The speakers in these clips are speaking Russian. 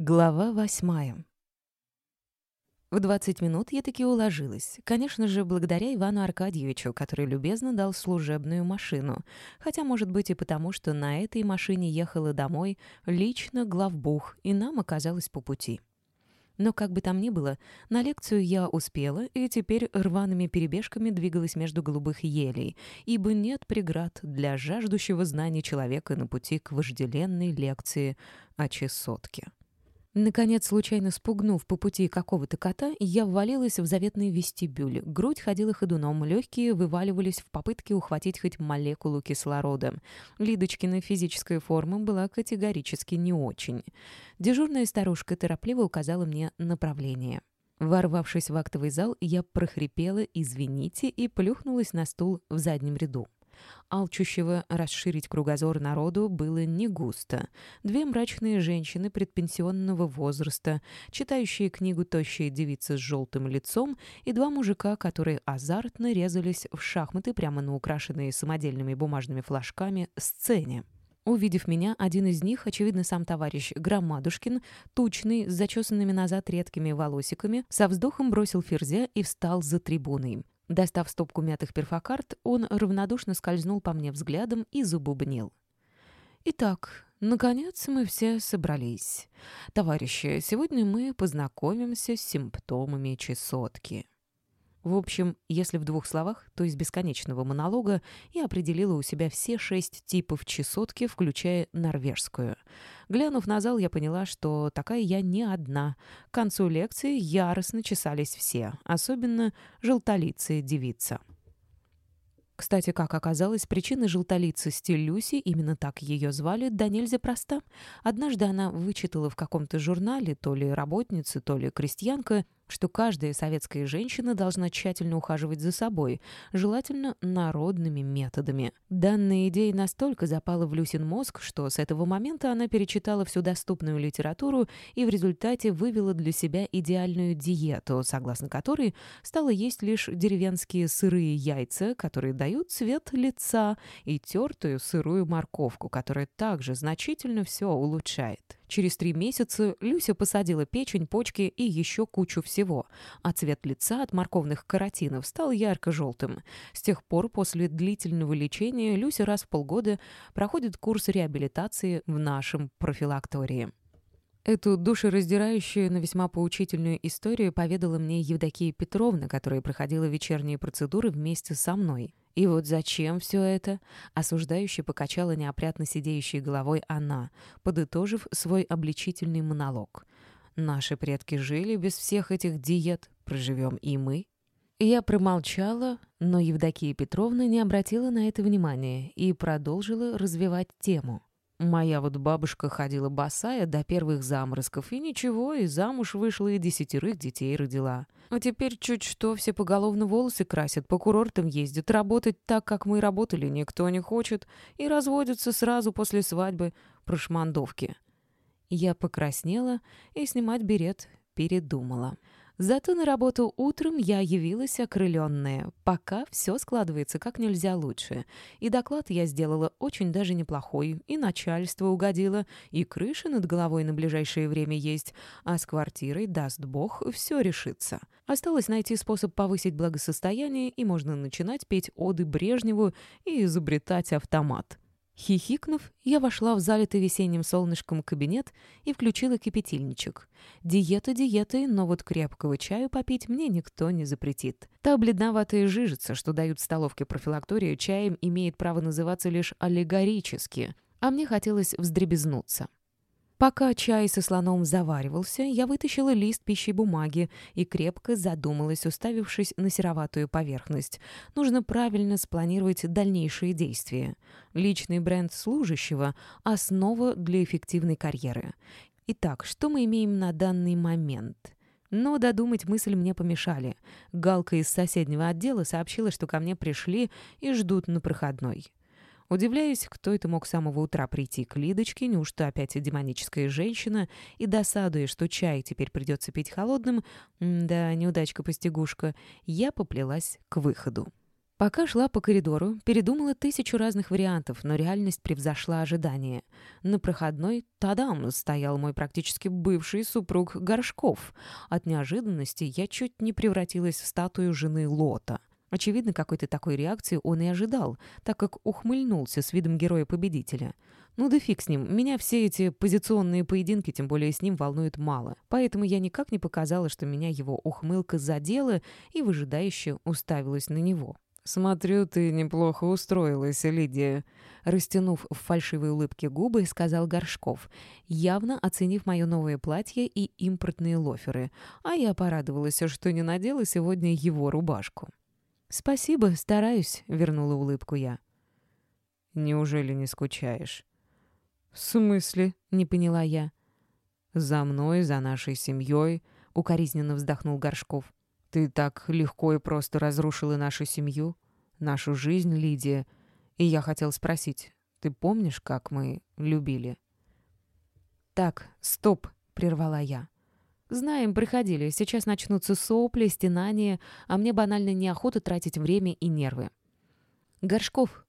Глава восьмая. В 20 минут я таки уложилась. Конечно же, благодаря Ивану Аркадьевичу, который любезно дал служебную машину. Хотя, может быть, и потому, что на этой машине ехала домой лично главбух, и нам оказалось по пути. Но как бы там ни было, на лекцию я успела и теперь рваными перебежками двигалась между голубых елей, ибо нет преград для жаждущего знаний человека на пути к вожделенной лекции о чесотке. Наконец, случайно спугнув по пути какого-то кота, я ввалилась в заветный вестибюль. Грудь ходила ходуном, легкие вываливались в попытке ухватить хоть молекулу кислорода. Лидочкина физическая форма была категорически не очень. Дежурная старушка торопливо указала мне направление. Ворвавшись в актовый зал, я прохрипела «извините» и плюхнулась на стул в заднем ряду. Алчущего расширить кругозор народу было не густо. Две мрачные женщины предпенсионного возраста, читающие книгу «Тощая девица с желтым лицом» и два мужика, которые азартно резались в шахматы прямо на украшенные самодельными бумажными флажками сцене. Увидев меня, один из них, очевидно, сам товарищ Громадушкин, тучный, с зачесанными назад редкими волосиками, со вздохом бросил ферзя и встал за трибуной. Достав стопку мятых перфокарт, он равнодушно скользнул по мне взглядом и забубнил. «Итак, наконец мы все собрались. Товарищи, сегодня мы познакомимся с симптомами чесотки». В общем, если в двух словах, то из бесконечного монолога я определила у себя все шесть типов чесотки, включая норвежскую. Глянув на зал, я поняла, что такая я не одна. К концу лекции яростно чесались все, особенно желтолицая девица. Кстати, как оказалось, причина желтолицости Люси, именно так ее звали, да нельзя проста. Однажды она вычитала в каком-то журнале, то ли работница, то ли крестьянка, что каждая советская женщина должна тщательно ухаживать за собой, желательно народными методами. Данная идея настолько запала в Люсин мозг, что с этого момента она перечитала всю доступную литературу и в результате вывела для себя идеальную диету, согласно которой стала есть лишь деревенские сырые яйца, которые дают цвет лица, и тертую сырую морковку, которая также значительно все улучшает. Через три месяца Люся посадила печень, почки и еще кучу всего, а цвет лица от морковных каротинов стал ярко-желтым. С тех пор, после длительного лечения, Люся раз в полгода проходит курс реабилитации в нашем профилактории. Эту душераздирающую, но весьма поучительную историю поведала мне Евдокия Петровна, которая проходила вечерние процедуры вместе со мной. И вот зачем все это? Осуждающе покачала неопрятно сидеющей головой она, подытожив свой обличительный монолог. Наши предки жили без всех этих диет, проживем и мы. Я промолчала, но Евдокия Петровна не обратила на это внимания и продолжила развивать тему. Моя вот бабушка ходила босая до первых заморозков, и ничего, и замуж вышла, и десятерых детей родила. А теперь чуть что все поголовно волосы красят, по курортам ездят, работать так, как мы работали, никто не хочет, и разводятся сразу после свадьбы про шмандовки. Я покраснела и снимать берет передумала. Зато на работу утром я явилась окрыленная. Пока все складывается как нельзя лучше. И доклад я сделала очень даже неплохой, и начальство угодило, и крыша над головой на ближайшее время есть, а с квартирой, даст бог, все решится. Осталось найти способ повысить благосостояние, и можно начинать петь оды Брежневу и изобретать автомат. Хихикнув, я вошла в залитый весенним солнышком кабинет и включила кипятильничек. Диета диетой, но вот крепкого чаю попить мне никто не запретит. Та бледноватая жижица, что дают в столовке профилакторию, чаем имеет право называться лишь аллегорически, а мне хотелось вздребезнуться. Пока чай со слоном заваривался, я вытащила лист пищей бумаги и крепко задумалась, уставившись на сероватую поверхность. Нужно правильно спланировать дальнейшие действия. Личный бренд служащего — основа для эффективной карьеры. Итак, что мы имеем на данный момент? Но додумать мысль мне помешали. Галка из соседнего отдела сообщила, что ко мне пришли и ждут на проходной. Удивляюсь, кто это мог с самого утра прийти к Лидочке, неужто опять демоническая женщина, и досадуя, что чай теперь придется пить холодным, да, неудачка-постигушка, я поплелась к выходу. Пока шла по коридору, передумала тысячу разных вариантов, но реальность превзошла ожидания. На проходной «Тадам» стоял мой практически бывший супруг Горшков. От неожиданности я чуть не превратилась в статую жены Лота. Очевидно, какой-то такой реакции он и ожидал, так как ухмыльнулся с видом героя-победителя. Ну да фиг с ним, меня все эти позиционные поединки, тем более с ним, волнуют мало. Поэтому я никак не показала, что меня его ухмылка задела и выжидающе уставилась на него. «Смотрю, ты неплохо устроилась, Лидия», — растянув в фальшивой улыбке губы, сказал Горшков, явно оценив мое новое платье и импортные лоферы, а я порадовалась, что не надела сегодня его рубашку. «Спасибо, стараюсь», — вернула улыбку я. «Неужели не скучаешь?» «В смысле?» — не поняла я. «За мной, за нашей семьей», — укоризненно вздохнул Горшков. Ты так легко и просто разрушила нашу семью, нашу жизнь, Лидия. И я хотел спросить, ты помнишь, как мы любили?» «Так, стоп», — прервала я. «Знаем, приходили. Сейчас начнутся сопли, стенания, а мне банально неохота тратить время и нервы». «Горшков,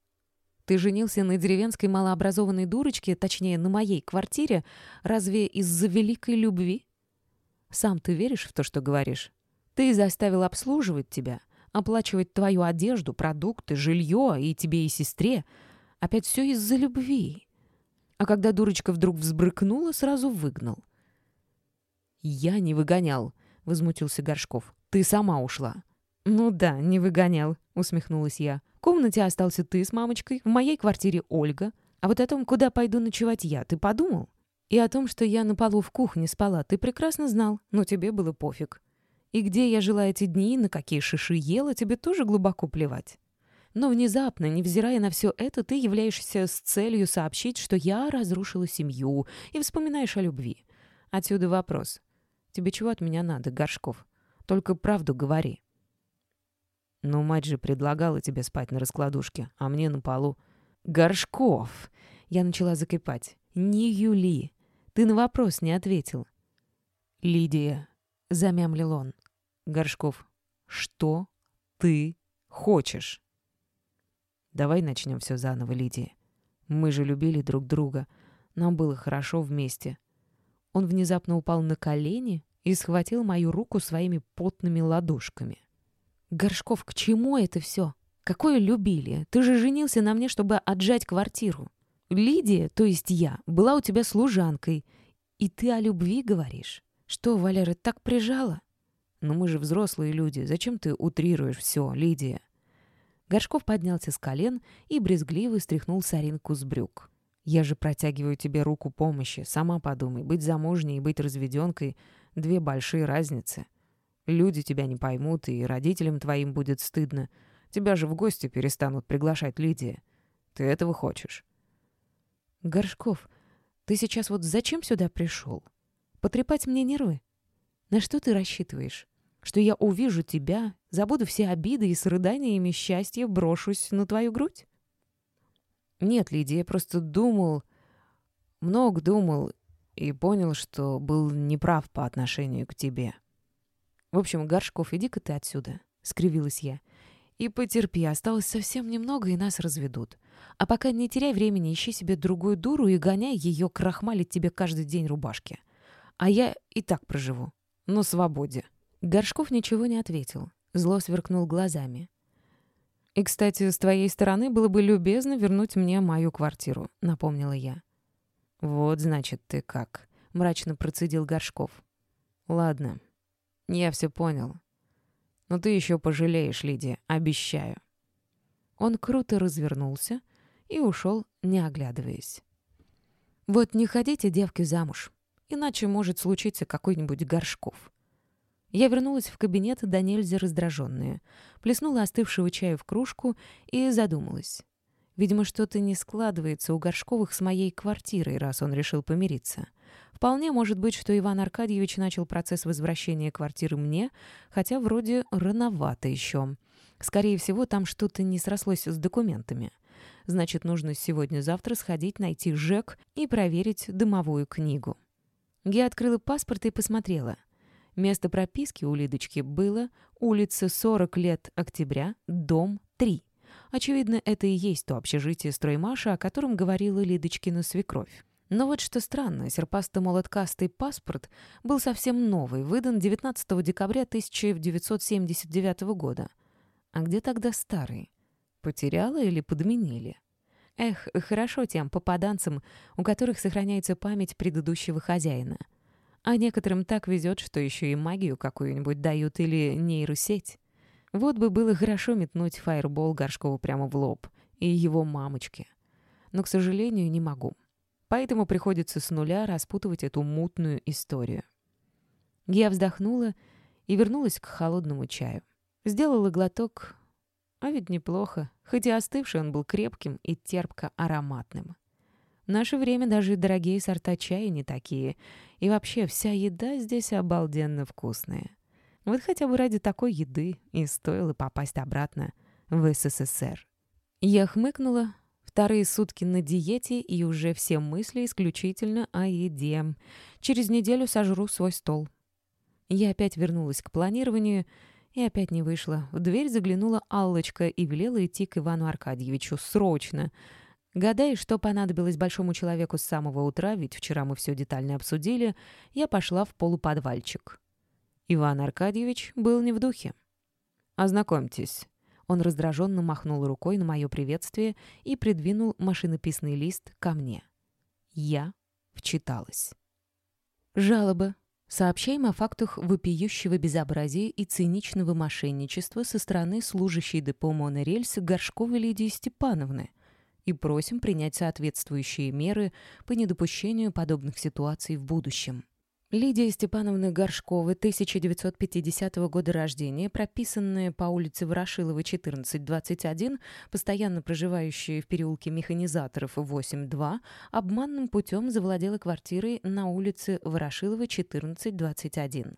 ты женился на деревенской малообразованной дурочке, точнее, на моей квартире, разве из-за великой любви? Сам ты веришь в то, что говоришь?» Ты заставил обслуживать тебя, оплачивать твою одежду, продукты, жилье и тебе, и сестре. Опять все из-за любви. А когда дурочка вдруг взбрыкнула, сразу выгнал. «Я не выгонял», — возмутился Горшков. «Ты сама ушла». «Ну да, не выгонял», — усмехнулась я. «В комнате остался ты с мамочкой, в моей квартире Ольга. А вот о том, куда пойду ночевать я, ты подумал? И о том, что я на полу в кухне спала, ты прекрасно знал, но тебе было пофиг. И где я жила эти дни, на какие шиши ела, тебе тоже глубоко плевать. Но внезапно, невзирая на все это, ты являешься с целью сообщить, что я разрушила семью, и вспоминаешь о любви. Отсюда вопрос. Тебе чего от меня надо, Горшков? Только правду говори. Но мать же предлагала тебе спать на раскладушке, а мне на полу. Горшков! Я начала закипать. Не Юли. Ты на вопрос не ответил. Лидия, — замямлил он. Горшков. «Что ты хочешь?» «Давай начнем все заново, Лидия. Мы же любили друг друга. Нам было хорошо вместе». Он внезапно упал на колени и схватил мою руку своими потными ладошками. «Горшков, к чему это все? Какое любили? Ты же женился на мне, чтобы отжать квартиру. Лидия, то есть я, была у тебя служанкой. И ты о любви говоришь?» «Что, Валера, так прижала?» «Но мы же взрослые люди. Зачем ты утрируешь все, Лидия?» Горшков поднялся с колен и брезгливо стряхнул соринку с брюк. «Я же протягиваю тебе руку помощи. Сама подумай. Быть замужней и быть разведенкой — две большие разницы. Люди тебя не поймут, и родителям твоим будет стыдно. Тебя же в гости перестанут приглашать, Лидия. Ты этого хочешь?» «Горшков, ты сейчас вот зачем сюда пришел?» Потрепать мне нервы? На что ты рассчитываешь? Что я увижу тебя, забуду все обиды и с рыданиями счастья брошусь на твою грудь? Нет, Лидия, я просто думал, много думал и понял, что был неправ по отношению к тебе. В общем, Горшков, иди-ка ты отсюда, — скривилась я. И потерпи, осталось совсем немного, и нас разведут. А пока не теряй времени, ищи себе другую дуру и гоняй ее крахмалить тебе каждый день рубашки. А я и так проживу. На свободе». Горшков ничего не ответил. Зло сверкнул глазами. «И, кстати, с твоей стороны было бы любезно вернуть мне мою квартиру», — напомнила я. «Вот, значит, ты как», — мрачно процедил Горшков. «Ладно, я все понял. Но ты еще пожалеешь, Лидия, обещаю». Он круто развернулся и ушел, не оглядываясь. «Вот не ходите, девки, замуж. Иначе может случиться какой-нибудь горшков. Я вернулась в кабинет до нельзя раздраженная, плеснула остывшего чая в кружку и задумалась. Видимо, что-то не складывается у Горшковых с моей квартирой, раз он решил помириться. Вполне может быть, что Иван Аркадьевич начал процесс возвращения квартиры мне, хотя вроде рановато еще. Скорее всего, там что-то не срослось с документами. Значит, нужно сегодня-завтра сходить, найти ЖЭК и проверить дымовую книгу. Я открыла паспорт и посмотрела. Место прописки у Лидочки было улица 40 лет октября, дом Три. Очевидно, это и есть то общежитие строймаша, о котором говорила Лидочкина свекровь. Но вот что странно, серпасто-молоткастый паспорт был совсем новый, выдан 19 декабря 1979 года. А где тогда старый? Потеряла или подменили? Эх, хорошо тем попаданцам, у которых сохраняется память предыдущего хозяина. А некоторым так везет, что еще и магию какую-нибудь дают или нейросеть. Вот бы было хорошо метнуть фаербол Горшкову прямо в лоб и его мамочке. Но, к сожалению, не могу. Поэтому приходится с нуля распутывать эту мутную историю. Я вздохнула и вернулась к холодному чаю. Сделала глоток, а ведь неплохо, хоть и остывший он был крепким и терпко-ароматным. В наше время даже дорогие сорта чая не такие, и вообще вся еда здесь обалденно вкусная. Вот хотя бы ради такой еды и стоило попасть обратно в СССР. Я хмыкнула, Вторые сутки на диете и уже все мысли исключительно о еде. Через неделю сожру свой стол. Я опять вернулась к планированию и опять не вышла. В дверь заглянула Аллочка и велела идти к Ивану Аркадьевичу срочно. Гадая, что понадобилось большому человеку с самого утра, ведь вчера мы все детально обсудили, я пошла в полуподвальчик. Иван Аркадьевич был не в духе. «Ознакомьтесь, он раздраженно махнул рукой на мое приветствие и придвинул машинописный лист ко мне. Я вчиталась. Жалоба. Сообщаем о фактах вопиющего безобразия и циничного мошенничества со стороны служащей депо «Монорельс» Горшковой Лидии Степановны и просим принять соответствующие меры по недопущению подобных ситуаций в будущем. Лидия Степановна Горшкова, 1950 года рождения, прописанная по улице Ворошилова, 1421, постоянно проживающая в переулке Механизаторов, 8-2, обманным путем завладела квартирой на улице Ворошилова, 1421.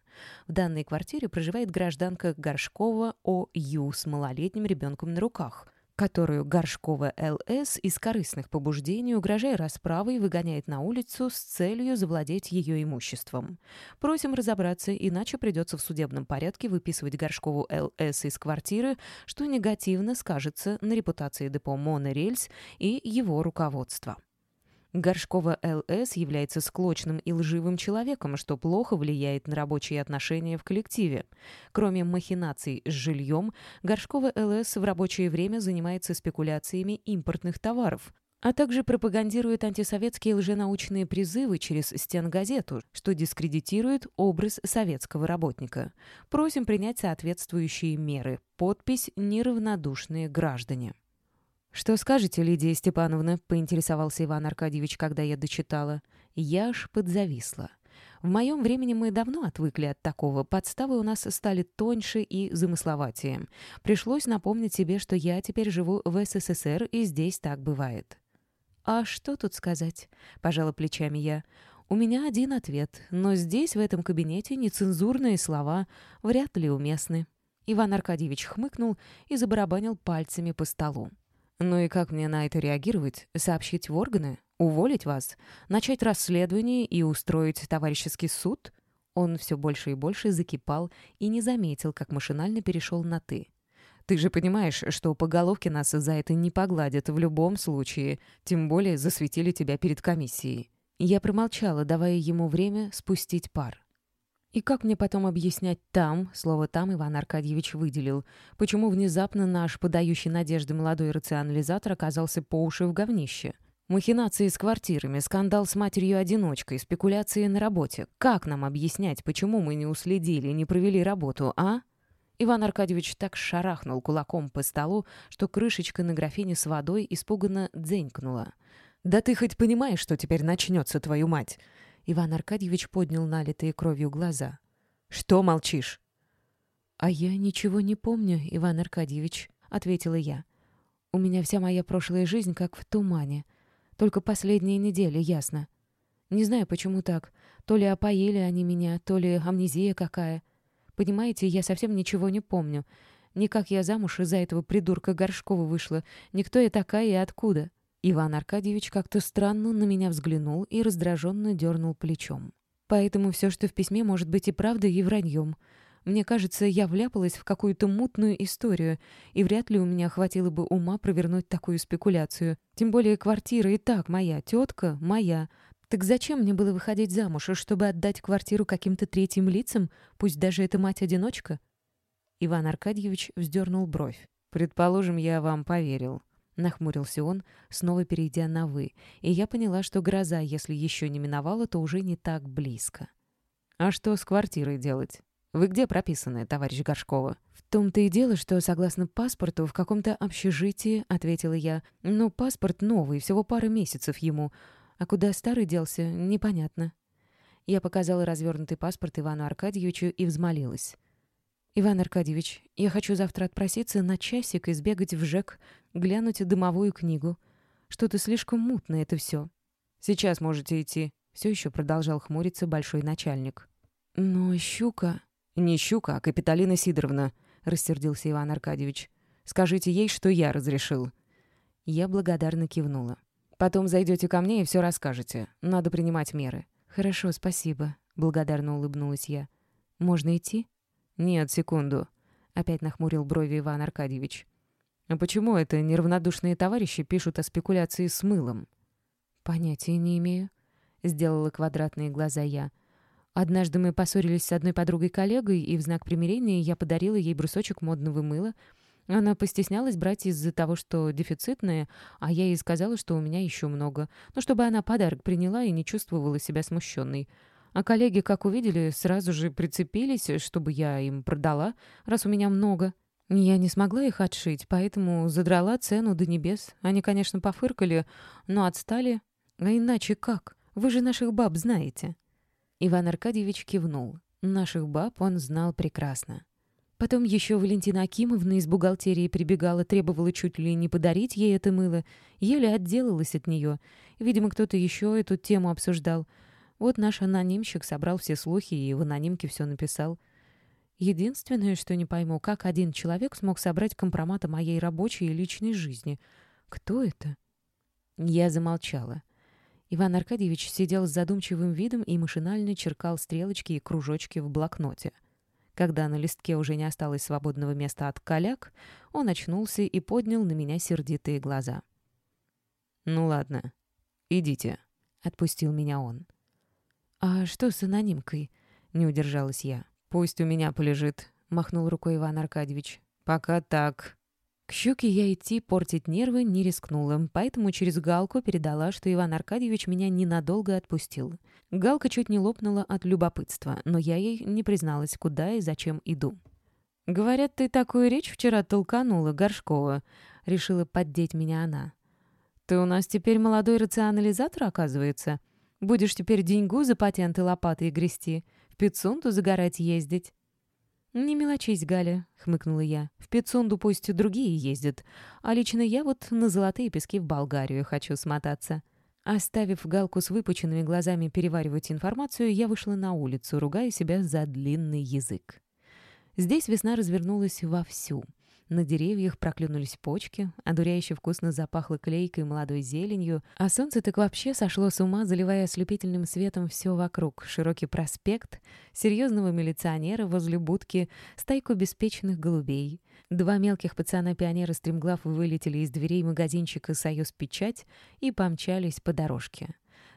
В данной квартире проживает гражданка Горшкова О.Ю. с малолетним ребенком на руках которую Горшкова Л.С. из корыстных побуждений, угрожая расправой, выгоняет на улицу с целью завладеть ее имуществом. Просим разобраться, иначе придется в судебном порядке выписывать Горшкову Л.С. из квартиры, что негативно скажется на репутации депо «Монорельс» и его руководства. Горшкова Л.С. является склочным и лживым человеком, что плохо влияет на рабочие отношения в коллективе. Кроме махинаций с жильем, Горшкова Л.С. в рабочее время занимается спекуляциями импортных товаров, а также пропагандирует антисоветские лженаучные призывы через стенгазету, что дискредитирует образ советского работника. Просим принять соответствующие меры. Подпись «Неравнодушные граждане». «Что скажете, Лидия Степановна?» — поинтересовался Иван Аркадьевич, когда я дочитала. Я аж подзависла. В моем времени мы давно отвыкли от такого. Подставы у нас стали тоньше и замысловатее. Пришлось напомнить себе, что я теперь живу в СССР, и здесь так бывает. «А что тут сказать?» — пожала плечами я. «У меня один ответ, но здесь, в этом кабинете, нецензурные слова вряд ли уместны». Иван Аркадьевич хмыкнул и забарабанил пальцами по столу. Ну и как мне на это реагировать? Сообщить в органы? Уволить вас? Начать расследование и устроить товарищеский суд? Он все больше и больше закипал и не заметил, как машинально перешел на «ты». «Ты же понимаешь, что по головке нас за это не погладят в любом случае, тем более засветили тебя перед комиссией». Я промолчала, давая ему время спустить пар. И как мне потом объяснять «там», слово «там» Иван Аркадьевич выделил, почему внезапно наш подающий надежды молодой рационализатор оказался по уши в говнище? Махинации с квартирами, скандал с матерью-одиночкой, спекуляции на работе. Как нам объяснять, почему мы не уследили, не провели работу, а? Иван Аркадьевич так шарахнул кулаком по столу, что крышечка на графине с водой испуганно дзенькнула. «Да ты хоть понимаешь, что теперь начнется, твою мать?» Иван Аркадьевич поднял налитые кровью глаза. «Что молчишь?» «А я ничего не помню, Иван Аркадьевич», — ответила я. «У меня вся моя прошлая жизнь как в тумане. Только последние недели, ясно. Не знаю, почему так. То ли опоили они меня, то ли амнезия какая. Понимаете, я совсем ничего не помню. Ни как я замуж из-за этого придурка Горшкова вышла, ни кто я такая и откуда». Иван Аркадьевич как-то странно на меня взглянул и раздраженно дернул плечом. Поэтому все, что в письме, может быть и правдой, и враньем. Мне кажется, я вляпалась в какую-то мутную историю, и вряд ли у меня хватило бы ума провернуть такую спекуляцию. Тем более квартира и так моя, тетка моя. Так зачем мне было выходить замуж, чтобы отдать квартиру каким-то третьим лицам, пусть даже это мать-одиночка? Иван Аркадьевич вздернул бровь. «Предположим, я вам поверил», — нахмурился он, снова перейдя на «вы», и я поняла, что гроза, если еще не миновала, то уже не так близко. «А что с квартирой делать? Вы где прописаны, товарищ Горшкова?» «В том-то и дело, что, согласно паспорту, в каком-то общежитии», — ответила я. «Но паспорт новый, всего пара месяцев ему. А куда старый делся, непонятно». Я показала развернутый паспорт Ивану Аркадьевичу и взмолилась. «Иван Аркадьевич, я хочу завтра отпроситься на часик и сбегать в ЖЭК, глянуть дымовую книгу. Что-то слишком мутно это все. «Сейчас можете идти», — все еще продолжал хмуриться большой начальник. «Но щука...» «Не щука, а Капиталина Сидоровна», — рассердился Иван Аркадьевич. «Скажите ей, что я разрешил». Я благодарно кивнула. «Потом зайдете ко мне и все расскажете. Надо принимать меры». «Хорошо, спасибо», — благодарно улыбнулась я. «Можно идти?» «Нет, секунду», — опять нахмурил брови Иван Аркадьевич. «А почему это неравнодушные товарищи пишут о спекуляции с мылом?» «Понятия не имею», — сделала квадратные глаза я. Однажды мы поссорились с одной подругой-коллегой, и в знак примирения я подарила ей брусочек модного мыла. Она постеснялась брать из-за того, что дефицитное, а я ей сказала, что у меня еще много, но чтобы она подарок приняла и не чувствовала себя смущенной. А коллеги, как увидели, сразу же прицепились, чтобы я им продала, раз у меня много. Я не смогла их отшить, поэтому задрала цену до небес. Они, конечно, пофыркали, но отстали. А иначе как? Вы же наших баб знаете. Иван Аркадьевич кивнул. Наших баб он знал прекрасно. Потом еще Валентина Акимовна из бухгалтерии прибегала, требовала чуть ли не подарить ей это мыло. Еле отделалась от нее. Видимо, кто-то еще эту тему обсуждал. Вот наш анонимщик собрал все слухи и в анонимке все написал. Единственное, что не пойму, как один человек смог собрать компромат о моей рабочей и личной жизни. Кто это? Я замолчала. Иван Аркадьевич сидел с задумчивым видом и машинально черкал стрелочки и кружочки в блокноте. Когда на листке уже не осталось свободного места от коляк, он очнулся и поднял на меня сердитые глаза. «Ну ладно, идите», — отпустил меня он. «А что с анонимкой?» — не удержалась я. «Пусть у меня полежит», — махнул рукой Иван Аркадьевич. «Пока так», к щуке я идти, портить нервы не рискнула, поэтому через Галку передала, что Иван Аркадьевич меня ненадолго отпустил. Галка чуть не лопнула от любопытства, но я ей не призналась, куда и зачем иду. «Говорят, ты такую речь вчера толканула, Горшкова», — решила поддеть меня она. «Ты у нас теперь молодой рационализатор, оказывается? Будешь теперь деньгу за патенты лопатой грести, в Пицунду загорать ездить?» «Не мелочись, Галя», — хмыкнула я. «В Пицунду пусть другие ездят, а лично я вот на золотые пески в Болгарию хочу смотаться». Оставив Галку с выпученными глазами переваривать информацию, я вышла на улицу, ругая себя за длинный язык. Здесь весна развернулась вовсю — на деревьях проклюнулись почки, одуряюще вкусно запахло клейкой молодой зеленью, а солнце так вообще сошло с ума, заливая ослепительным светом все вокруг. Широкий проспект, серьезного милиционера возле будки, стайку беспечных голубей. Два мелких пацана-пионера стремглав вылетели из дверей магазинчика «Союз Печать» и помчались по дорожке.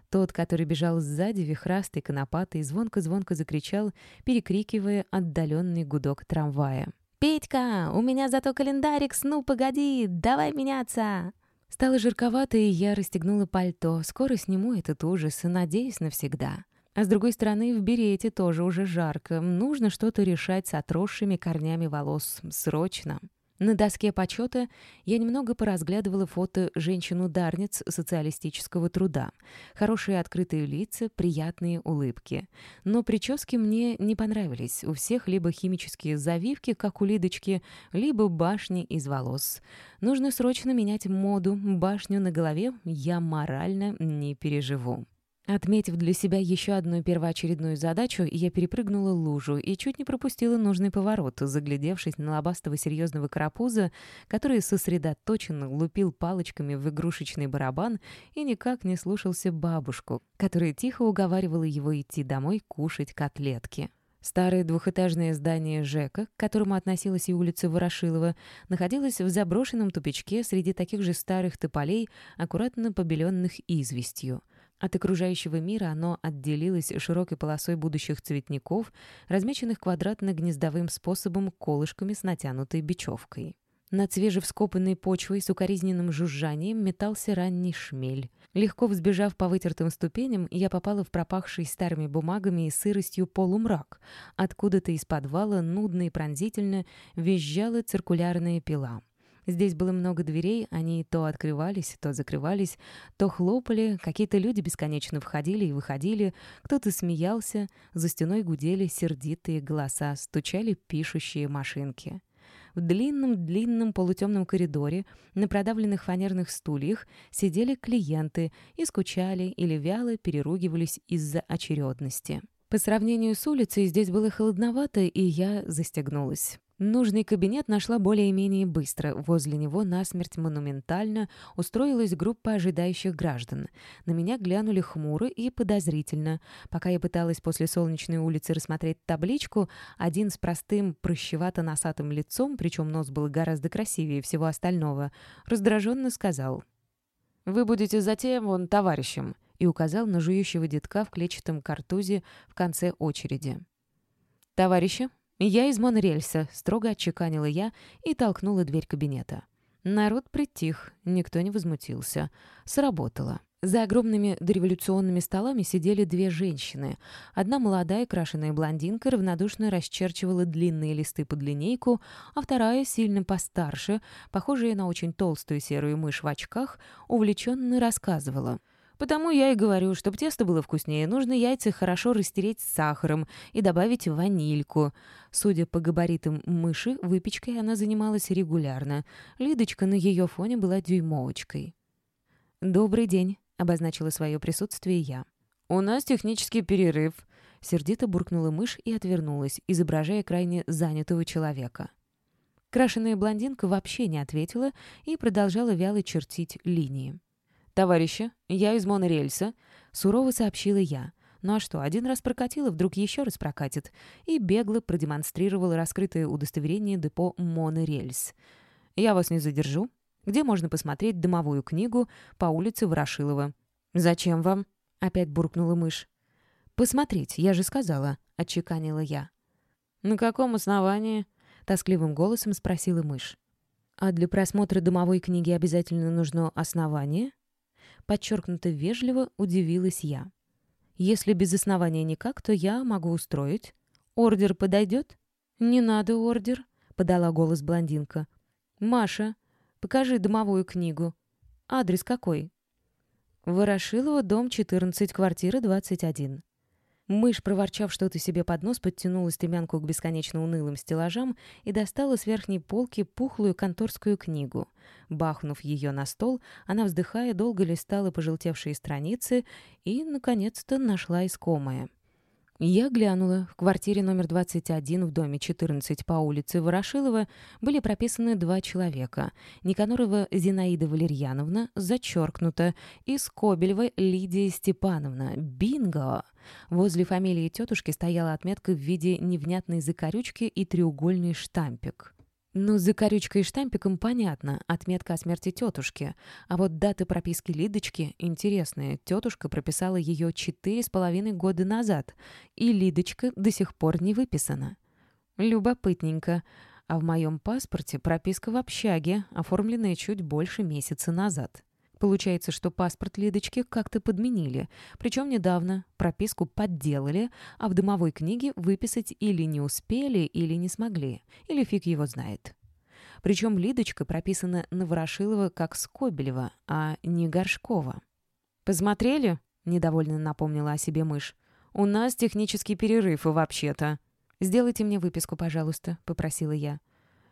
Тот, который бежал сзади, вихрастый, конопатый, звонко-звонко закричал, перекрикивая отдаленный гудок трамвая. «Петька, у меня зато календарик, сну погоди, давай меняться!» Стало жарковато, и я расстегнула пальто. Скоро сниму этот ужас, надеюсь, навсегда. А с другой стороны, в берете тоже уже жарко. Нужно что-то решать с отросшими корнями волос. Срочно. На доске почета я немного поразглядывала фото женщин-ударниц социалистического труда. Хорошие открытые лица, приятные улыбки. Но прически мне не понравились. У всех либо химические завивки, как у Лидочки, либо башни из волос. Нужно срочно менять моду. Башню на голове я морально не переживу. Отметив для себя еще одну первоочередную задачу, я перепрыгнула лужу и чуть не пропустила нужный поворот, заглядевшись на лобастого серьезного карапуза, который сосредоточенно лупил палочками в игрушечный барабан и никак не слушался бабушку, которая тихо уговаривала его идти домой кушать котлетки. Старое двухэтажное здание ЖЭКа, к которому относилась и улица Ворошилова, находилось в заброшенном тупичке среди таких же старых тополей, аккуратно побеленных известью. От окружающего мира оно отделилось широкой полосой будущих цветников, размеченных квадратно-гнездовым способом колышками с натянутой бечевкой. Над свежевскопанной почвой с укоризненным жужжанием метался ранний шмель. Легко взбежав по вытертым ступеням, я попала в пропахший старыми бумагами и сыростью полумрак. Откуда-то из подвала нудно и пронзительно визжала циркулярная пила. Здесь было много дверей, они то открывались, то закрывались, то хлопали, какие-то люди бесконечно входили и выходили, кто-то смеялся, за стеной гудели сердитые голоса, стучали пишущие машинки. В длинном-длинном полутемном коридоре на продавленных фанерных стульях сидели клиенты и скучали или вяло переругивались из-за очередности. По сравнению с улицей здесь было холодновато, и я застегнулась. Нужный кабинет нашла более-менее быстро. Возле него насмерть монументально устроилась группа ожидающих граждан. На меня глянули хмуро и подозрительно. Пока я пыталась после солнечной улицы рассмотреть табличку, один с простым прыщевато-носатым лицом, причем нос был гораздо красивее всего остального, раздраженно сказал «Вы будете затем вон товарищем» и указал на жующего детка в клетчатом картузе в конце очереди. «Товарищи, «Я из монорельса», — строго отчеканила я и толкнула дверь кабинета. Народ притих, никто не возмутился. Сработало. За огромными дореволюционными столами сидели две женщины. Одна молодая крашеная блондинка равнодушно расчерчивала длинные листы под линейку, а вторая, сильно постарше, похожая на очень толстую серую мышь в очках, увлеченно рассказывала — Потому я и говорю, чтобы тесто было вкуснее, нужно яйца хорошо растереть с сахаром и добавить ванильку. Судя по габаритам мыши, выпечкой она занималась регулярно. Лидочка на ее фоне была дюймовочкой. «Добрый день», — обозначила свое присутствие я. «У нас технический перерыв», — сердито буркнула мышь и отвернулась, изображая крайне занятого человека. Крашеная блондинка вообще не ответила и продолжала вяло чертить линии. «Товарищи, я из монорельса», — сурово сообщила я. Ну а что, один раз прокатила, вдруг еще раз прокатит. И бегло продемонстрировала раскрытое удостоверение депо «Монорельс». «Я вас не задержу. Где можно посмотреть домовую книгу по улице Ворошилова?» «Зачем вам?» — опять буркнула мышь. «Посмотреть, я же сказала», — отчеканила я. «На каком основании?» — тоскливым голосом спросила мышь. «А для просмотра домовой книги обязательно нужно основание?» Подчеркнуто вежливо удивилась я. «Если без основания никак, то я могу устроить. Ордер подойдет?» «Не надо ордер», — подала голос блондинка. «Маша, покажи домовую книгу. Адрес какой?» «Ворошилова, дом 14, квартира 21». Мышь, проворчав что-то себе под нос, подтянула стремянку к бесконечно унылым стеллажам и достала с верхней полки пухлую конторскую книгу. Бахнув ее на стол, она, вздыхая, долго листала пожелтевшие страницы и, наконец-то, нашла искомое. Я глянула. В квартире номер 21 в доме 14 по улице Ворошилова были прописаны два человека. Никанорова Зинаида Валерьяновна, зачеркнуто, и Скобелева Лидия Степановна. Бинго! Возле фамилии тетушки стояла отметка в виде невнятной закорючки и треугольный штампик. Ну, за корючкой и штампиком понятно, отметка о смерти тетушки. А вот дата прописки Лидочки интересная. Тетушка прописала ее четыре с половиной года назад, и Лидочка до сих пор не выписана. Любопытненько. А в моем паспорте прописка в общаге, оформленная чуть больше месяца назад. Получается, что паспорт Лидочки как-то подменили. Причем недавно прописку подделали, а в домовой книге выписать или не успели, или не смогли. Или фиг его знает. Причем Лидочка прописана на Ворошилова как Скобелева, а не Горшкова. «Посмотрели?» — недовольно напомнила о себе мышь. «У нас технический перерыв, вообще-то». «Сделайте мне выписку, пожалуйста», — попросила я.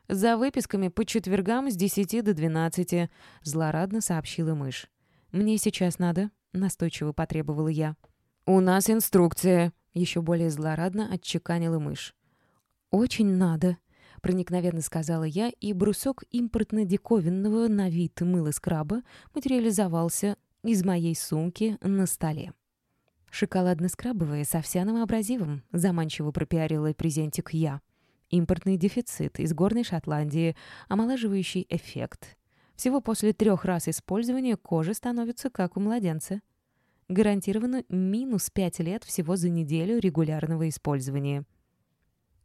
«За выписками по четвергам с 10 до 12», — злорадно сообщила мышь. «Мне сейчас надо», — настойчиво потребовала я. «У нас инструкция», — еще более злорадно отчеканила мышь. «Очень надо», — проникновенно сказала я, и брусок импортно-диковинного на вид мыла скраба материализовался из моей сумки на столе. «Шоколадно-скрабовые с овсяным абразивом», — заманчиво пропиарила презентик я. «Импортный дефицит из горной Шотландии, омолаживающий эффект. Всего после трех раз использования кожа становится как у младенца. Гарантировано минус пять лет всего за неделю регулярного использования».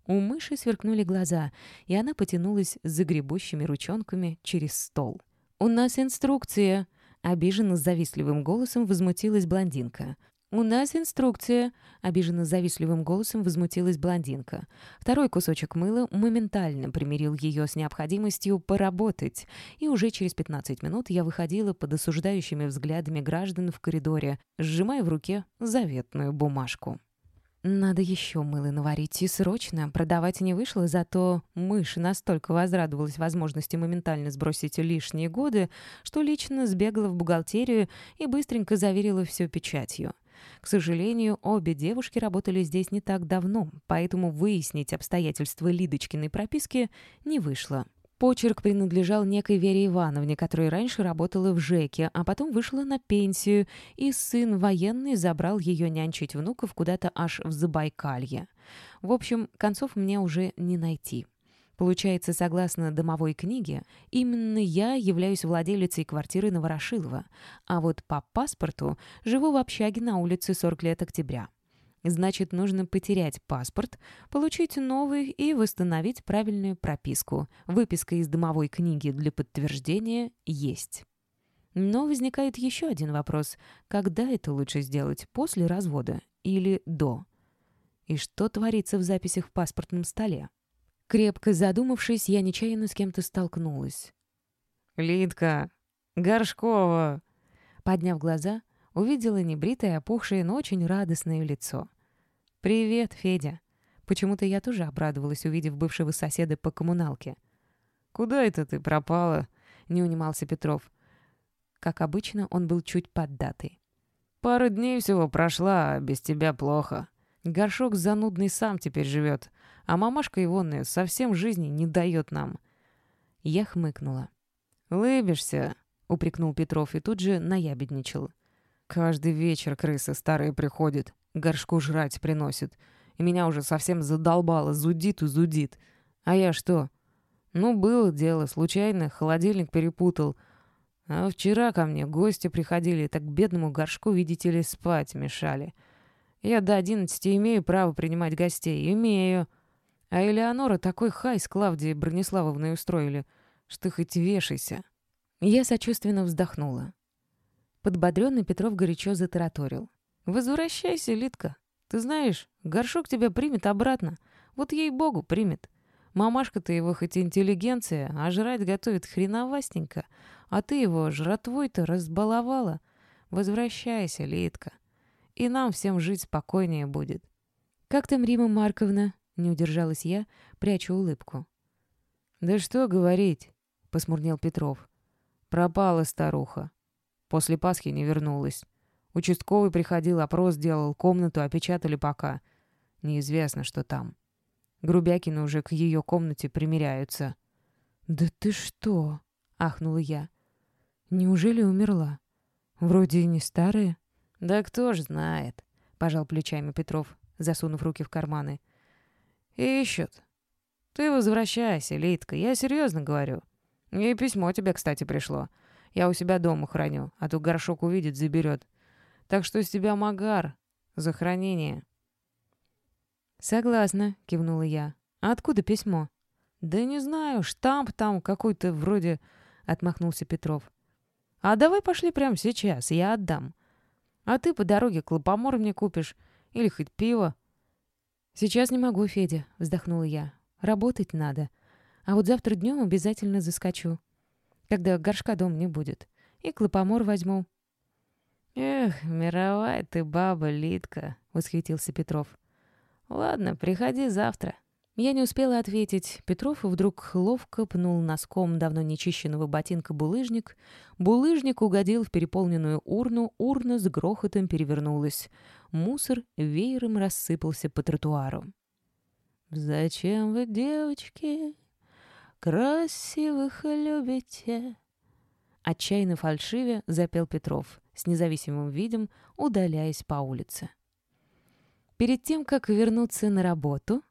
У мыши сверкнули глаза, и она потянулась за гребущими ручонками через стол. «У нас инструкция!» — обиженно с завистливым голосом возмутилась блондинка. «У нас инструкция!» — обиженно завистливым голосом возмутилась блондинка. Второй кусочек мыла моментально примирил ее с необходимостью поработать, и уже через 15 минут я выходила под осуждающими взглядами граждан в коридоре, сжимая в руке заветную бумажку. Надо еще мыло наварить, и срочно. Продавать не вышло, зато мышь настолько возрадовалась возможности моментально сбросить лишние годы, что лично сбегала в бухгалтерию и быстренько заверила все печатью. К сожалению, обе девушки работали здесь не так давно, поэтому выяснить обстоятельства Лидочкиной прописки не вышло. Почерк принадлежал некой Вере Ивановне, которая раньше работала в ЖЭКе, а потом вышла на пенсию, и сын военный забрал ее нянчить внуков куда-то аж в Забайкалье. В общем, концов мне уже не найти. Получается, согласно домовой книге, именно я являюсь владелицей квартиры на Ворошилова, а вот по паспорту живу в общаге на улице 40 лет октября. Значит, нужно потерять паспорт, получить новый и восстановить правильную прописку. Выписка из домовой книги для подтверждения есть. Но возникает еще один вопрос. Когда это лучше сделать? После развода или до? И что творится в записях в паспортном столе? Крепко задумавшись, я нечаянно с кем-то столкнулась. «Лидка! Горшкова!» Подняв глаза, увидела небритое, опухшее, но очень радостное лицо. «Привет, Федя!» Почему-то я тоже обрадовалась, увидев бывшего соседа по коммуналке. «Куда это ты пропала?» — не унимался Петров. Как обычно, он был чуть поддатый. «Пара дней всего прошла, а без тебя плохо. Горшок занудный сам теперь живет, а мамашка Ивонная совсем жизни не дает нам». Я хмыкнула. «Лыбишься?» — упрекнул Петров и тут же наябедничал. «Каждый вечер крысы старые приходят, горшку жрать приносит. И меня уже совсем задолбало, зудит и зудит. А я что? Ну, было дело, случайно, холодильник перепутал. А вчера ко мне гости приходили, так бедному горшку, видите ли, спать мешали. Я до одиннадцати имею право принимать гостей, имею. А Элеонора такой хай с Клавдией Брониславовной устроили, что хоть вешайся. Я сочувственно вздохнула. Подбодренный Петров горячо затараторил. «Возвращайся, Литка. Ты знаешь, горшок тебя примет обратно. Вот ей-богу, примет. Мамашка-то его хоть интеллигенция, а жрать готовит хреновастенько. А ты его жратвой-то разбаловала. Возвращайся, Литка. И нам всем жить спокойнее будет». «Как там Рима Марковна?» — не удержалась я, прячу улыбку. «Да что говорить», — посмурнел Петров. «Пропала старуха. После Пасхи не вернулась. Участковый приходил, опрос делал, комнату опечатали пока. Неизвестно, что там. Грубякины уже к ее комнате примеряются. «Да ты что?» — ахнула я. «Неужели умерла? Вроде и не старая». «Да кто ж знает», — пожал плечами Петров, засунув руки в карманы. «Ищут. Ты возвращайся, Литка, я серьезно говорю. И письмо тебе, кстати, пришло. Я у себя дома храню, а то горшок увидит, заберет. Так что с тебя магар за хранение». «Согласна», — кивнула я. «А откуда письмо?» «Да не знаю, штамп там какой-то вроде...» — отмахнулся Петров. «А давай пошли прямо сейчас, я отдам. А ты по дороге клопомор мне купишь или хоть пиво». «Сейчас не могу, Федя», — вздохнула я. «Работать надо. А вот завтра днем обязательно заскочу, когда горшка дом не будет. И клопомор возьму». «Эх, мировая ты баба, Литка», — восхитился Петров. «Ладно, приходи завтра». Я не успела ответить. Петров вдруг ловко пнул носком давно нечищенного ботинка булыжник. Булыжник угодил в переполненную урну, урна с грохотом перевернулась. Мусор веером рассыпался по тротуару. «Зачем вы, девочки, красивых любите?» Отчаянно фальшиве запел Петров с независимым видом, удаляясь по улице. Перед тем, как вернуться на работу,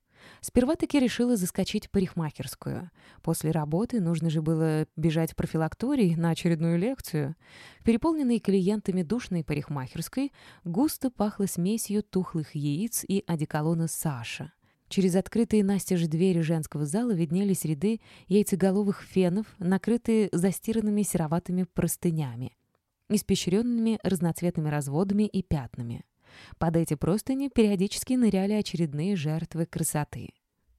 сперва таки решила заскочить в парикмахерскую. После работы нужно же было бежать в профилакторий на очередную лекцию. В переполненной клиентами душной парикмахерской густо пахло смесью тухлых яиц и одеколона Саша. Через открытые настежь двери женского зала виднелись ряды яйцеголовых фенов, накрытые застиранными сероватыми простынями, испещренными разноцветными разводами и пятнами. Под эти простыни периодически ныряли очередные жертвы красоты.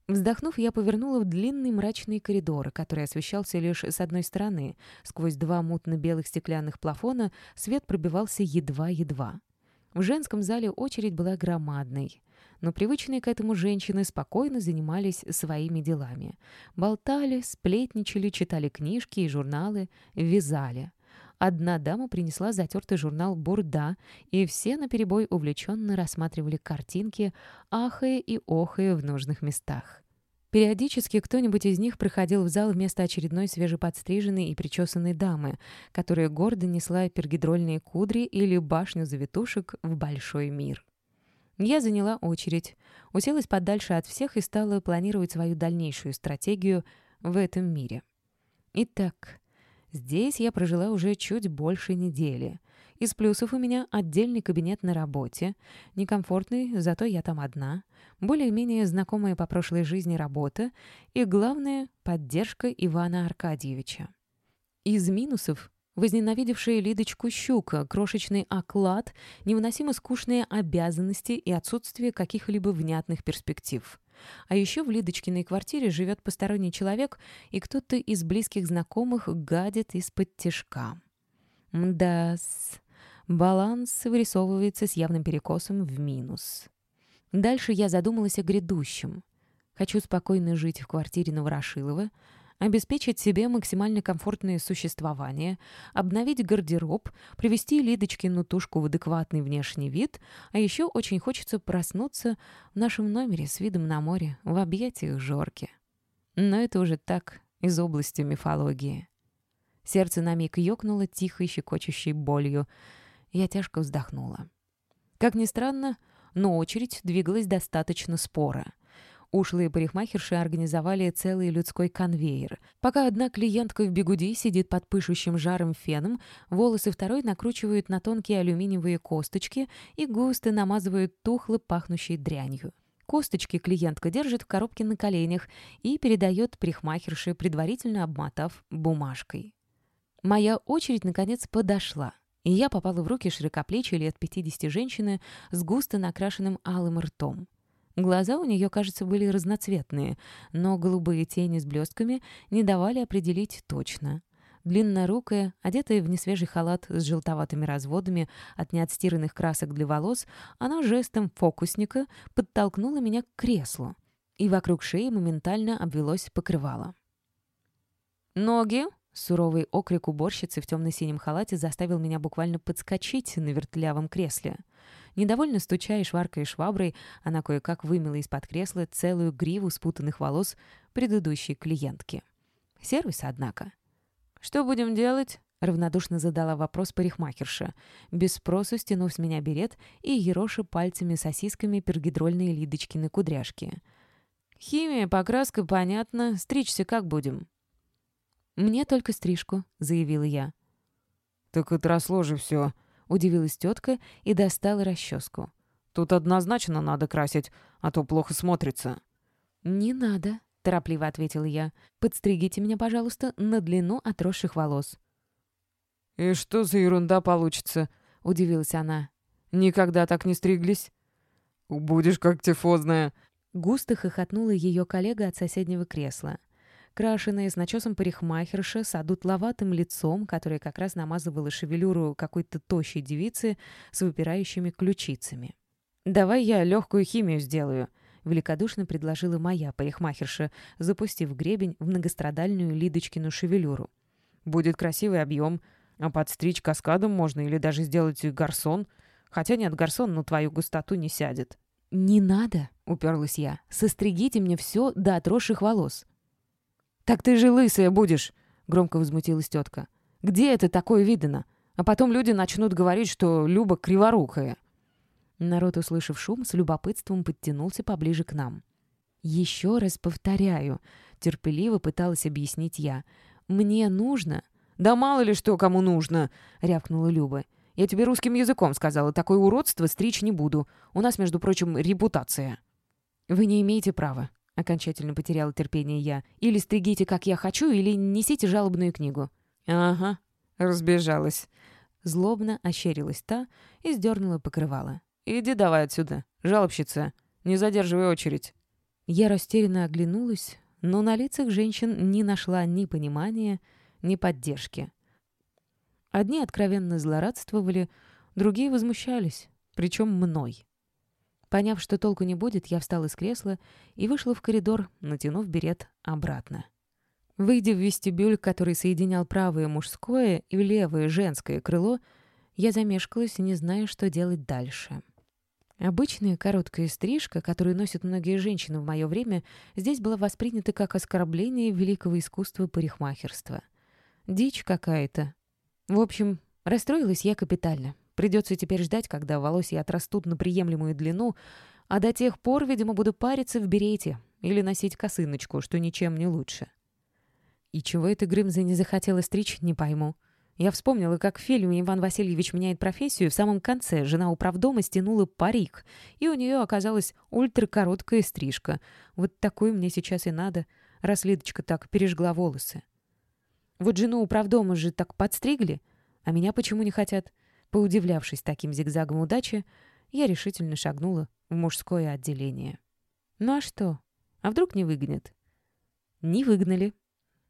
Вздохнув, я повернула в длинный мрачный коридор, который освещался лишь с одной стороны. Сквозь два мутно-белых стеклянных плафона свет пробивался едва-едва. В женском зале очередь была громадной. Но привычные к этому женщины спокойно занимались своими делами. Болтали, сплетничали, читали книжки и журналы, вязали. Одна дама принесла затертый журнал «Бурда», и все наперебой увлеченно рассматривали картинки, ахая и охая в нужных местах. Периодически кто-нибудь из них проходил в зал вместо очередной свежеподстриженной и причесанной дамы, которая гордо несла пергидрольные кудри или башню завитушек в большой мир. Я заняла очередь, уселась подальше от всех и стала планировать свою дальнейшую стратегию в этом мире. Итак, Здесь я прожила уже чуть больше недели. Из плюсов у меня отдельный кабинет на работе. Некомфортный, зато я там одна. Более-менее знакомая по прошлой жизни работа. И, главное, поддержка Ивана Аркадьевича. Из минусов возненавидевшая Лидочку Щука, крошечный оклад, невыносимо скучные обязанности и отсутствие каких-либо внятных перспектив. А еще в Лидочкиной квартире живет посторонний человек, и кто-то из близких знакомых гадит из-под тишка. Мдас. Баланс вырисовывается с явным перекосом в минус. Дальше я задумалась о грядущем. Хочу спокойно жить в квартире на Ворошилова, обеспечить себе максимально комфортное существование, обновить гардероб, привести Лидочкину тушку в адекватный внешний вид, а еще очень хочется проснуться в нашем номере с видом на море в объятиях Жорки. Но это уже так, из области мифологии. Сердце на миг ёкнуло тихой щекочущей болью. Я тяжко вздохнула. Как ни странно, но очередь двигалась достаточно споро. Ушлые парикмахерши организовали целый людской конвейер. Пока одна клиентка в бегуди сидит под пышущим жаром феном, волосы второй накручивают на тонкие алюминиевые косточки и густо намазывают тухло пахнущей дрянью. Косточки клиентка держит в коробке на коленях и передает парикмахерше, предварительно обмотав бумажкой. Моя очередь, наконец, подошла, и я попала в руки широкоплечей лет 50 женщины с густо накрашенным алым ртом. Глаза у нее, кажется, были разноцветные, но голубые тени с блестками не давали определить точно. Длиннорукая, одетая в несвежий халат с желтоватыми разводами от неотстиранных красок для волос, она жестом фокусника подтолкнула меня к креслу, и вокруг шеи моментально обвелось покрывало. «Ноги!» — суровый окрик уборщицы в темно-синем халате заставил меня буквально подскочить на вертлявом кресле — Недовольно стуча и шваркая шваброй, она кое-как вымела из-под кресла целую гриву спутанных волос предыдущей клиентки. Сервис, однако. «Что будем делать?» — равнодушно задала вопрос парикмахерша, без спросу стянув с меня берет и ероши пальцами-сосисками пергидрольные Лидочкины кудряшки. «Химия, покраска, понятно. Стричься как будем?» «Мне только стрижку», — заявила я. «Так отросло же все», Удивилась тетка и достала расческу. «Тут однозначно надо красить, а то плохо смотрится». «Не надо», — торопливо ответила я. «Подстригите меня, пожалуйста, на длину отросших волос». «И что за ерунда получится?» — удивилась она. «Никогда так не стриглись?» «Будешь как тифозная». Густо хохотнула ее коллега от соседнего кресла крашеная, с начесом парикмахерша, с одутловатым лицом, которое как раз намазывало шевелюру какой-то тощей девицы с выпирающими ключицами. «Давай я легкую химию сделаю», — великодушно предложила моя парикмахерша, запустив гребень в многострадальную Лидочкину шевелюру. «Будет красивый объем, а подстричь каскадом можно или даже сделать гарсон. Хотя нет, гарсон на твою густоту не сядет». «Не надо», — уперлась я. «Состригите мне все до отросших волос». «Так ты же лысая будешь!» — громко возмутилась тетка. «Где это такое видано? А потом люди начнут говорить, что Люба криворукая». Народ, услышав шум, с любопытством подтянулся поближе к нам. «Еще раз повторяю», — терпеливо пыталась объяснить я. «Мне нужно...» «Да мало ли что кому нужно!» — рявкнула Люба. «Я тебе русским языком сказала, такое уродство стричь не буду. У нас, между прочим, репутация». «Вы не имеете права», — окончательно потеряла терпение я. «Или стригите, как я хочу, или несите жалобную книгу». «Ага», — разбежалась. Злобно ощерилась та и сдернула покрывало. «Иди давай отсюда, жалобщица. Не задерживай очередь». Я растерянно оглянулась, но на лицах женщин не нашла ни понимания, ни поддержки. Одни откровенно злорадствовали, другие возмущались, причем мной. Поняв, что толку не будет, я встала из кресла и вышла в коридор, натянув берет обратно. Выйдя в вестибюль, который соединял правое мужское и левое женское крыло, я замешкалась, не зная, что делать дальше. Обычная короткая стрижка, которую носят многие женщины в мое время, здесь была воспринята как оскорбление великого искусства парикмахерства. Дичь какая-то. В общем, расстроилась я капитально. Придется теперь ждать, когда волосья отрастут на приемлемую длину, а до тех пор, видимо, буду париться в берете или носить косыночку, что ничем не лучше. И чего это Грымза не захотела стричь, не пойму. Я вспомнила, как в фильме «Иван Васильевич меняет профессию» в самом конце жена управдома стянула парик, и у нее оказалась ультракороткая стрижка. Вот такой мне сейчас и надо, раз Лидочка так пережгла волосы. Вот жену управдома же так подстригли, а меня почему не хотят? Поудивлявшись таким зигзагом удачи, я решительно шагнула в мужское отделение. Ну а что? А вдруг не выгонят? Не выгнали.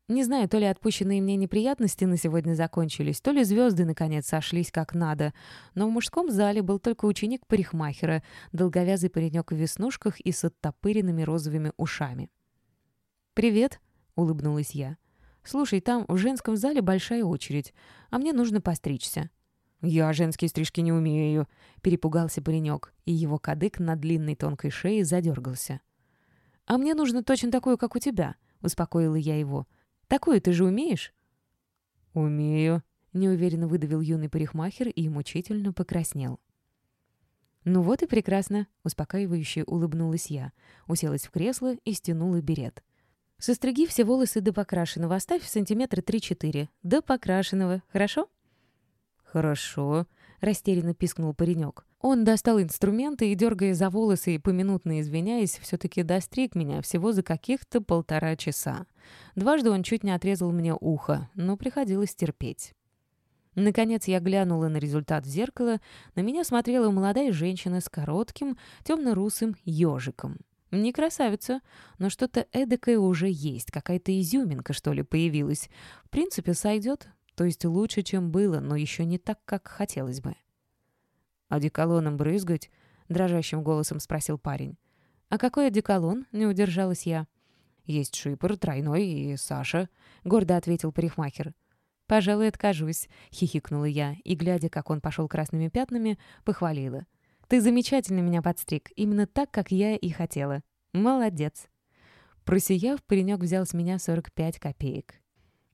Не знаю, то ли отпущенные мне неприятности на сегодня закончились, то ли звезды наконец сошлись как надо, но в мужском зале был только ученик парикмахера, долговязый паренек в веснушках и с оттопыренными розовыми ушами. «Привет», — улыбнулась я. «Слушай, там в женском зале большая очередь, а мне нужно постричься». «Я женские стрижки не умею», — перепугался паренек, и его кадык на длинной тонкой шее задергался. «А мне нужно точно такое, как у тебя», — успокоила я его. Такое ты же умеешь?» «Умею», — неуверенно выдавил юный парикмахер и мучительно покраснел. «Ну вот и прекрасно», — успокаивающе улыбнулась я, уселась в кресло и стянула берет. «Состриги все волосы до покрашенного, оставь сантиметра три-четыре. До покрашенного, хорошо?» «Хорошо», — растерянно пискнул паренек. Он достал инструменты и, дергая за волосы и поминутно извиняясь, все-таки достриг меня всего за каких-то полтора часа. Дважды он чуть не отрезал мне ухо, но приходилось терпеть. Наконец я глянула на результат в зеркало. На меня смотрела молодая женщина с коротким, темно-русым ежиком. Не красавица, но что-то эдакое уже есть, какая-то изюминка, что ли, появилась. В принципе, сойдет, то есть лучше, чем было, но еще не так, как хотелось бы. «Одеколоном брызгать?» — дрожащим голосом спросил парень. «А какой одеколон?» — не удержалась я. «Есть шипр, тройной и Саша», — гордо ответил парикмахер. «Пожалуй, откажусь», — хихикнула я, и, глядя, как он пошел красными пятнами, похвалила. «Ты замечательно меня подстриг, именно так, как я и хотела. Молодец». Просияв, паренек взял с меня 45 копеек.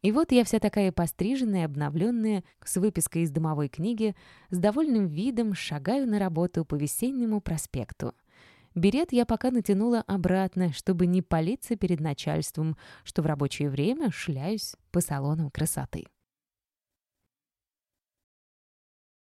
И вот я вся такая постриженная, обновленная, с выпиской из домовой книги, с довольным видом шагаю на работу по весеннему проспекту. Берет я пока натянула обратно, чтобы не палиться перед начальством, что в рабочее время шляюсь по салонам красоты.